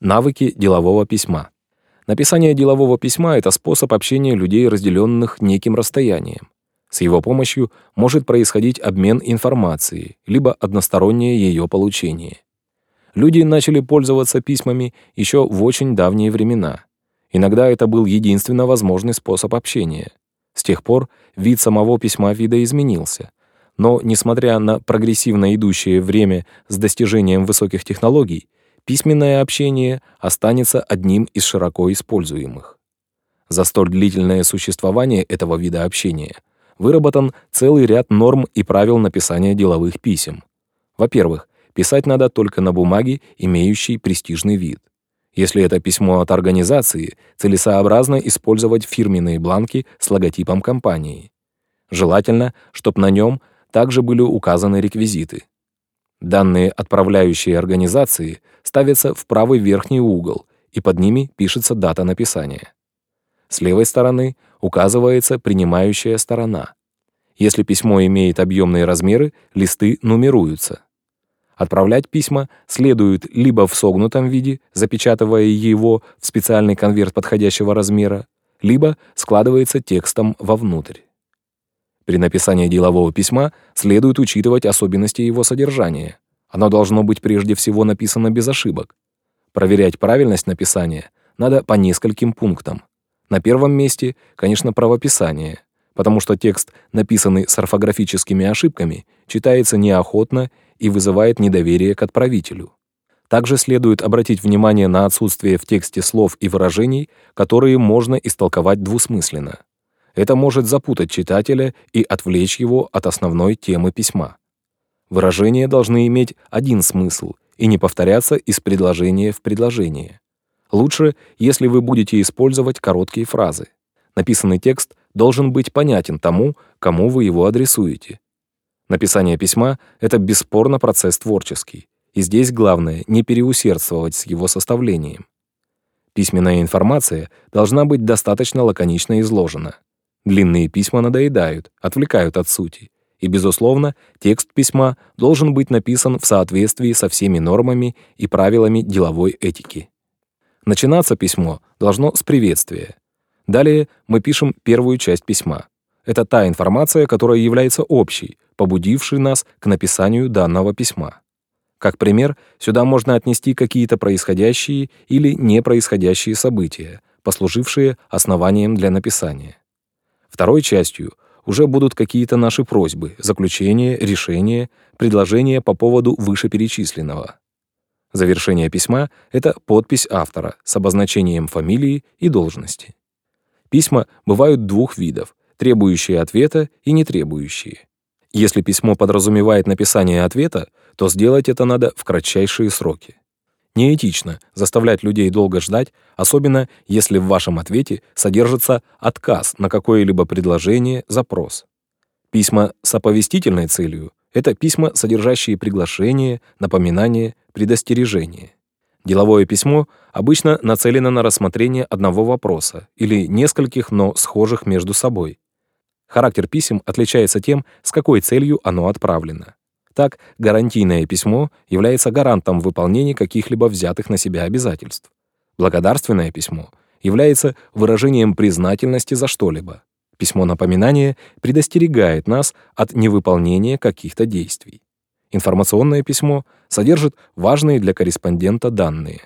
Навыки делового письма. Написание делового письма — это способ общения людей, разделенных неким расстоянием. С его помощью может происходить обмен информацией, либо одностороннее ее получение. Люди начали пользоваться письмами еще в очень давние времена. Иногда это был единственно возможный способ общения. С тех пор вид самого письма видоизменился. Но, несмотря на прогрессивно идущее время с достижением высоких технологий, письменное общение останется одним из широко используемых. За столь длительное существование этого вида общения выработан целый ряд норм и правил написания деловых писем. Во-первых, писать надо только на бумаге, имеющей престижный вид. Если это письмо от организации, целесообразно использовать фирменные бланки с логотипом компании. Желательно, чтобы на нем также были указаны реквизиты. Данные отправляющей организации ставятся в правый верхний угол, и под ними пишется дата написания. С левой стороны указывается принимающая сторона. Если письмо имеет объемные размеры, листы нумеруются. Отправлять письма следует либо в согнутом виде, запечатывая его в специальный конверт подходящего размера, либо складывается текстом вовнутрь. При написании делового письма следует учитывать особенности его содержания. Оно должно быть прежде всего написано без ошибок. Проверять правильность написания надо по нескольким пунктам. На первом месте, конечно, правописание, потому что текст, написанный с орфографическими ошибками, читается неохотно и вызывает недоверие к отправителю. Также следует обратить внимание на отсутствие в тексте слов и выражений, которые можно истолковать двусмысленно. Это может запутать читателя и отвлечь его от основной темы письма. Выражения должны иметь один смысл и не повторяться из предложения в предложение. Лучше, если вы будете использовать короткие фразы. Написанный текст должен быть понятен тому, кому вы его адресуете. Написание письма — это бесспорно процесс творческий, и здесь главное не переусердствовать с его составлением. Письменная информация должна быть достаточно лаконично изложена. Длинные письма надоедают, отвлекают от сути. И, безусловно, текст письма должен быть написан в соответствии со всеми нормами и правилами деловой этики. Начинаться письмо должно с приветствия. Далее мы пишем первую часть письма. Это та информация, которая является общей, побудившей нас к написанию данного письма. Как пример, сюда можно отнести какие-то происходящие или непроисходящие события, послужившие основанием для написания. Второй частью уже будут какие-то наши просьбы, заключения, решения, предложения по поводу вышеперечисленного. Завершение письма — это подпись автора с обозначением фамилии и должности. Письма бывают двух видов — требующие ответа и не требующие. Если письмо подразумевает написание ответа, то сделать это надо в кратчайшие сроки. Неэтично заставлять людей долго ждать, особенно если в вашем ответе содержится отказ на какое-либо предложение, запрос. Письма с оповестительной целью — это письма, содержащие приглашение, напоминание, предостережение. Деловое письмо обычно нацелено на рассмотрение одного вопроса или нескольких, но схожих между собой. Характер писем отличается тем, с какой целью оно отправлено. Так, гарантийное письмо является гарантом выполнения каких-либо взятых на себя обязательств. Благодарственное письмо является выражением признательности за что-либо. Письмо напоминания предостерегает нас от невыполнения каких-то действий. Информационное письмо содержит важные для корреспондента данные.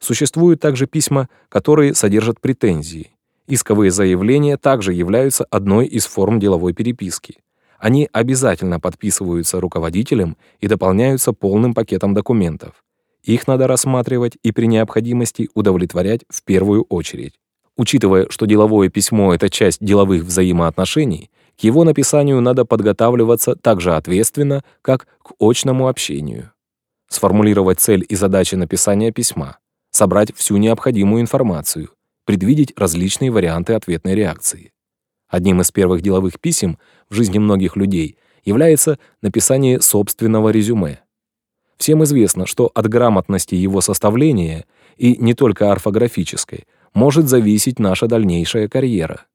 Существуют также письма, которые содержат претензии. Исковые заявления также являются одной из форм деловой переписки. Они обязательно подписываются руководителем и дополняются полным пакетом документов. Их надо рассматривать и при необходимости удовлетворять в первую очередь. Учитывая, что деловое письмо — это часть деловых взаимоотношений, к его написанию надо подготавливаться так же ответственно, как к очному общению. Сформулировать цель и задачи написания письма, собрать всю необходимую информацию, предвидеть различные варианты ответной реакции. Одним из первых деловых писем в жизни многих людей является написание собственного резюме. Всем известно, что от грамотности его составления, и не только орфографической, может зависеть наша дальнейшая карьера.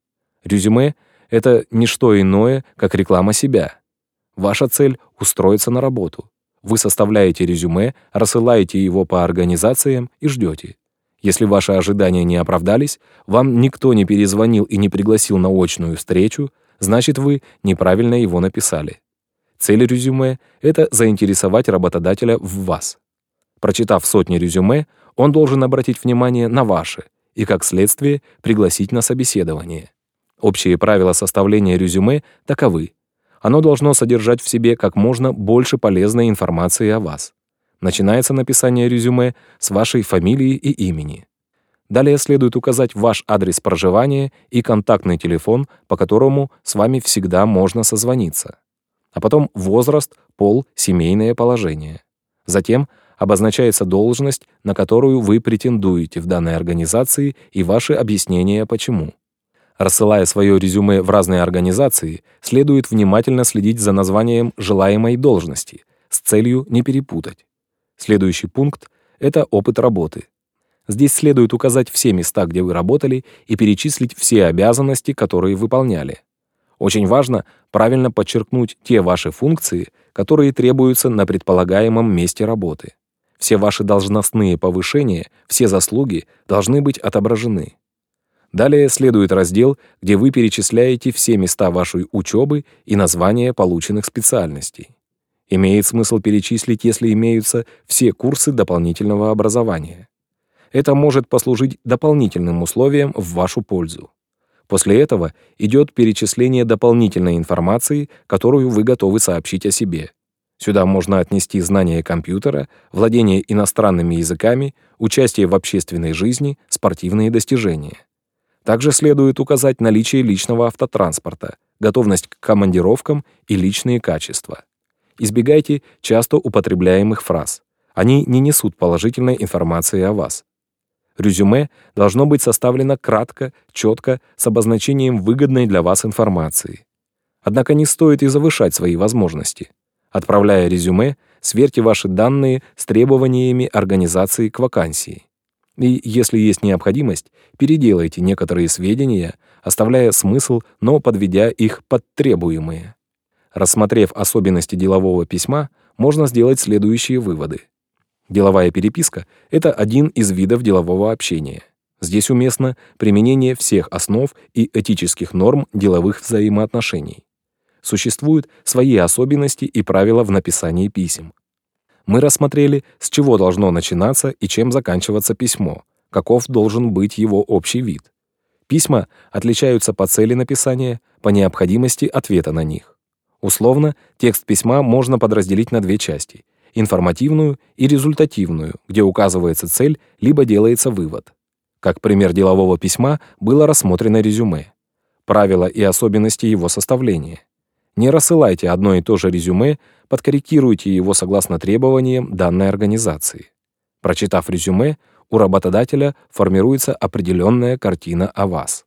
Резюме — это не что иное, как реклама себя. Ваша цель — устроиться на работу. Вы составляете резюме, рассылаете его по организациям и ждете. Если ваши ожидания не оправдались, вам никто не перезвонил и не пригласил на очную встречу, значит, вы неправильно его написали. Цель резюме — это заинтересовать работодателя в вас. Прочитав сотни резюме, он должен обратить внимание на ваши и, как следствие, пригласить на собеседование. Общие правила составления резюме таковы. Оно должно содержать в себе как можно больше полезной информации о вас. Начинается написание резюме с вашей фамилии и имени. Далее следует указать ваш адрес проживания и контактный телефон, по которому с вами всегда можно созвониться. А потом возраст, пол, семейное положение. Затем обозначается должность, на которую вы претендуете в данной организации и ваши объяснения почему. Рассылая свое резюме в разные организации, следует внимательно следить за названием желаемой должности с целью не перепутать. Следующий пункт — это опыт работы. Здесь следует указать все места, где вы работали, и перечислить все обязанности, которые выполняли. Очень важно правильно подчеркнуть те ваши функции, которые требуются на предполагаемом месте работы. Все ваши должностные повышения, все заслуги должны быть отображены. Далее следует раздел, где вы перечисляете все места вашей учебы и названия полученных специальностей. Имеет смысл перечислить, если имеются все курсы дополнительного образования. Это может послужить дополнительным условием в вашу пользу. После этого идет перечисление дополнительной информации, которую вы готовы сообщить о себе. Сюда можно отнести знание компьютера, владение иностранными языками, участие в общественной жизни, спортивные достижения. Также следует указать наличие личного автотранспорта, готовность к командировкам и личные качества. Избегайте часто употребляемых фраз. Они не несут положительной информации о вас. Резюме должно быть составлено кратко, четко, с обозначением выгодной для вас информации. Однако не стоит и завышать свои возможности. Отправляя резюме, сверьте ваши данные с требованиями организации к вакансии. И если есть необходимость, переделайте некоторые сведения, оставляя смысл, но подведя их под требуемые. Рассмотрев особенности делового письма, можно сделать следующие выводы. Деловая переписка — это один из видов делового общения. Здесь уместно применение всех основ и этических норм деловых взаимоотношений. Существуют свои особенности и правила в написании писем. Мы рассмотрели, с чего должно начинаться и чем заканчиваться письмо, каков должен быть его общий вид. Письма отличаются по цели написания, по необходимости ответа на них. Условно, текст письма можно подразделить на две части — информативную и результативную, где указывается цель, либо делается вывод. Как пример делового письма было рассмотрено резюме. Правила и особенности его составления. Не рассылайте одно и то же резюме, подкорректируйте его согласно требованиям данной организации. Прочитав резюме, у работодателя формируется определенная картина о вас.